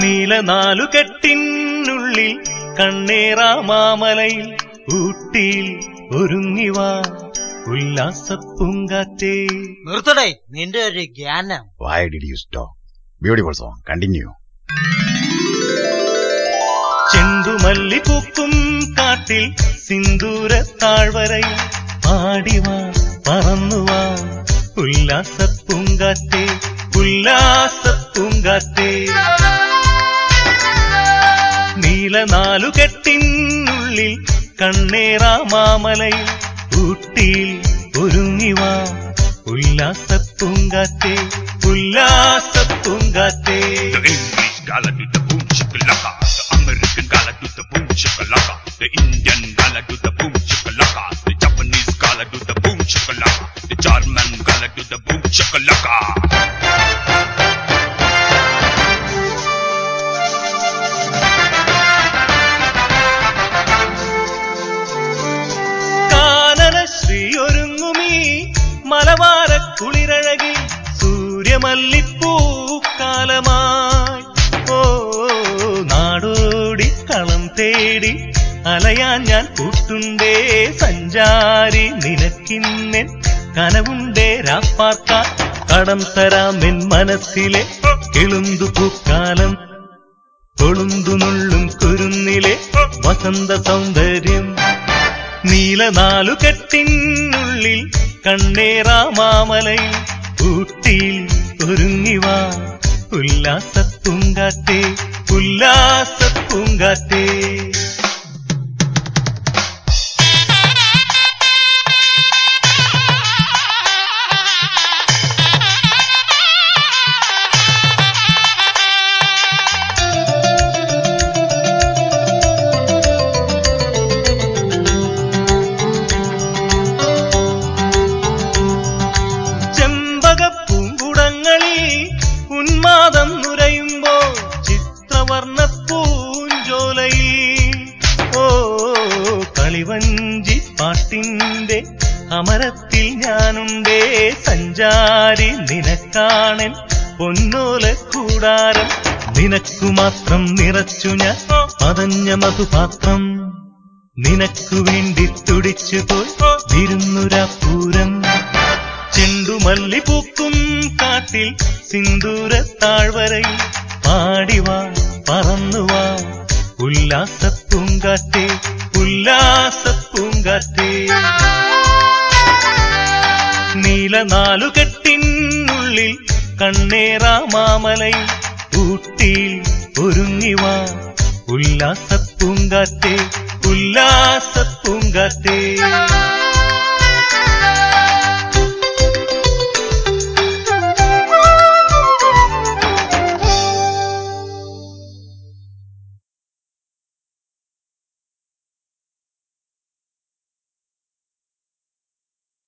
നീല നാലുകെട്ടിനുള്ളിൽ കണ്ണേറാമാമലയിൽ ഊട്ടിയിൽ ഒരുങ്ങിവാ ഉല്ലാസപ്പൂങ്കാറ്റേ നിർത്തടേ നിന്റെ ഒരു ജ്ഞാനം Why did you stop? Beautiful song. Continue. ചെണ്ടുമല്ലിപ്പൂക്കും കാട്ടിൽ സിന്ദൂര താഴ്വരയിൽ പാടിവാ പറന്നുവാ ഉല്ലാസപ്പൂങ്കാറ്റേ ഉല്ലാസപ്പൂങ്കാറ്റേ നീല നാലുകെട്ടിനുള്ളിൽ കണ്ണേറാമാമലയിൽ ഊട്ടിയിൽ ഒരുങ്ങിവാ ഉല്ലാസപ്പൂങ്കാറ്റേ ഉല്ലാസപ്പൂങ്കാറ്റേ The English gala സൂര്യമല്ലിപ്പൂക്കാലമായി ഓ നാടോടി കളം തേടി അലയാൻ ഞാൻ കൂട്ടുണ്ടേ സഞ്ചാരി. നിനക്കിന്നെൻ കനവുണ്ടേ രാപ്പാർക്ക. കടം തരാമൻ മനസ്സിലെ കിളുന്തു പൂക്കാലം. കൊളുന്തുനുള്ളും കുരുന്നിലെ വസന്ത സൗന്ദര്യം. നീല നാലുകെട്ടിനുള്ളിൽ കണ്ണേറാമാമലയിൽ ഊട്ടിയിൽ ഒരുങ്ങിവാ ഉല്ലാസപ്പൂങ്കാറ്റേ ഉല്ലാസപ്പൂങ്കാറ്റേ. ചെമ്പകപ്പൂങ്കുടങ്ങളിൽ ഉന്മാദം നുരയുമ്പോൾ ചിത്രവർണ പൂഞ്ചോലയിൽ. ഓ കളിവഞ്ചി പാട്ടിന്റെ അമരത്തിൽ ഞാനുണ്ടേ സഞ്ചാരി നിനക്കാണൻ പൊന്നോല കൂടാരം നിനക്കു മാത്രം നിറച്ചു ഞാൻ. പതഞ്ഞ മധുപാത്രം നിനക്കു വേണ്ടി തുടിച്ചു പോയി വിരുന്നുരാപൂരം ചെണ്ടുമല്ലിപ്പൂക്കും കാട്ടിൽ സിന്ദൂര താഴ്വരയിൽ പാടിവാ പറന്നുവാ ഉല്ലാസപ്പൂങ്കാറ്റേ ഉല്ലാസപ്പൂങ്കാറ്റേ നീല നാലുകെട്ടിനുള്ളിൽ കണ്ണേറാമാമലയിൽ ഊട്ടിയിൽ ഒരുങ്ങിവാ ഉല്ലാസപ്പൂങ്കാറ്റേ ഉല്ലാസപ്പൂങ്കാറ്റേ